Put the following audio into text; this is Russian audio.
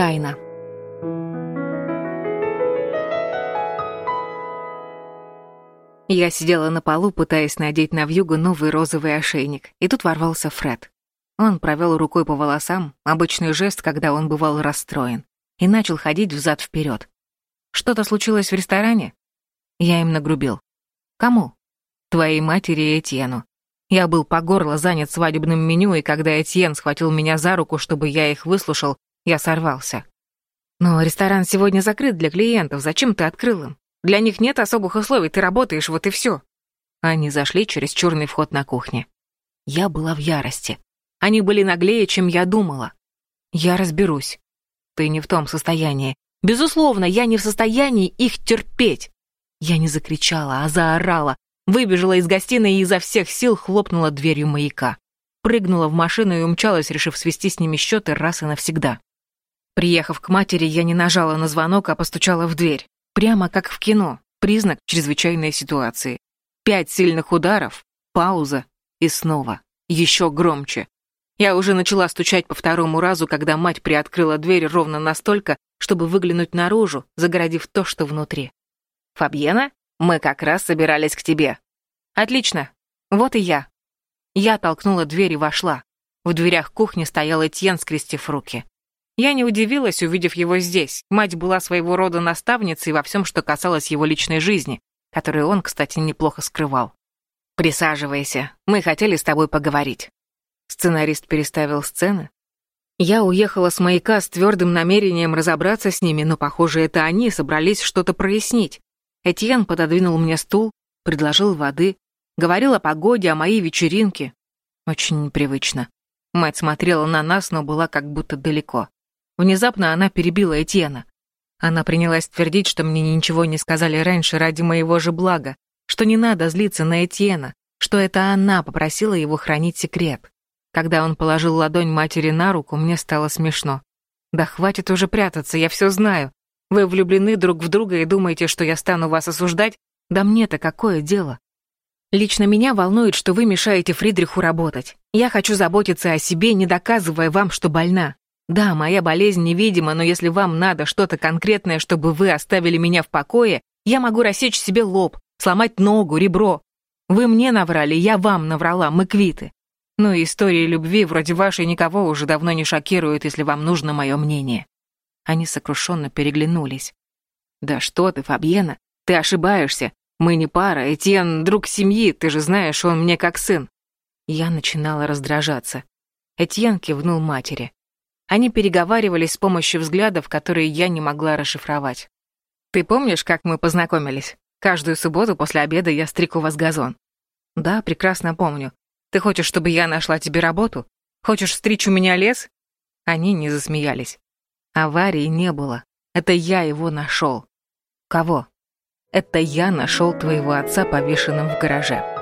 Тайна. Я сидела на полу, пытаясь надеть на вьюгу новый розовый ошейник, и тут ворвался Фред. Он провел рукой по волосам, обычный жест, когда он бывал расстроен, и начал ходить взад вперед. Что-то случилось в ресторане? Я им нагрубил. Кому? Твоей матери и Этьену. Я был по горло занят свадебным меню, и когда Этьен схватил меня за руку, чтобы я их выслушал, я сорвался. «Но ресторан сегодня закрыт для клиентов, зачем ты открыл им? Для них нет особых условий, ты работаешь, вот и все». Они зашли через черный вход на кухне. Я была в ярости. Они были наглее, чем я думала. Я разберусь. Ты не в том состоянии. Безусловно, я не в состоянии их терпеть. Я не закричала, а заорала, выбежала из гостиной и изо всех сил хлопнула дверью маяка. Прыгнула в машину и умчалась, решив свести с ними счеты раз и навсегда. Приехав к матери, я не нажала на звонок, а постучала в дверь. Прямо как в кино. Признак чрезвычайной ситуации. Пять сильных ударов, пауза и снова. Еще громче. Я уже начала стучать по второму разу, когда мать приоткрыла дверь ровно настолько, чтобы выглянуть наружу, загородив то, что внутри. «Фабьена, мы как раз собирались к тебе». «Отлично. Вот и я». Я толкнула дверь и вошла. В дверях кухни стоял Этьен, скрестив руки. Я не удивилась, увидев его здесь. Мать была своего рода наставницей во всем, что касалось его личной жизни, которую он, кстати, неплохо скрывал. «Присаживайся. Мы хотели с тобой поговорить». Сценарист переставил сцены. Я уехала с маяка с твердым намерением разобраться с ними, но, похоже, это они собрались что-то прояснить. Этьен пододвинул мне стул, предложил воды, говорил о погоде, о моей вечеринке. Очень непривычно. Мать смотрела на нас, но была как будто далеко. Внезапно она перебила Этьена. Она принялась твердить, что мне ничего не сказали раньше ради моего же блага, что не надо злиться на Этьена, что это она попросила его хранить секрет. Когда он положил ладонь матери на руку, мне стало смешно. «Да хватит уже прятаться, я все знаю. Вы влюблены друг в друга и думаете, что я стану вас осуждать? Да мне-то какое дело? Лично меня волнует, что вы мешаете Фридриху работать. Я хочу заботиться о себе, не доказывая вам, что больна. Да, моя болезнь невидима, но если вам надо что-то конкретное, чтобы вы оставили меня в покое, я могу рассечь себе лоб, сломать ногу, ребро. Вы мне наврали, я вам наврала, мы квиты. И истории любви вроде вашей никого уже давно не шокируют, если вам нужно мое мнение». Они сокрушенно переглянулись. «Да что ты, Фабьена, ты ошибаешься. Мы не пара, Этьен — друг семьи, ты же знаешь, он мне как сын». Я начинала раздражаться. Этьен кивнул матери. Они переговаривались с помощью взглядов, которые я не могла расшифровать. «Ты помнишь, как мы познакомились? Каждую субботу после обеда я стриг у вас газон». «Да, прекрасно помню. Ты хочешь, чтобы я нашла тебе работу? Хочешь стричь у меня лес?» Они не засмеялись. Аварии не было. Это я его нашел. Кого? Это я нашел твоего отца повешенным в гараже.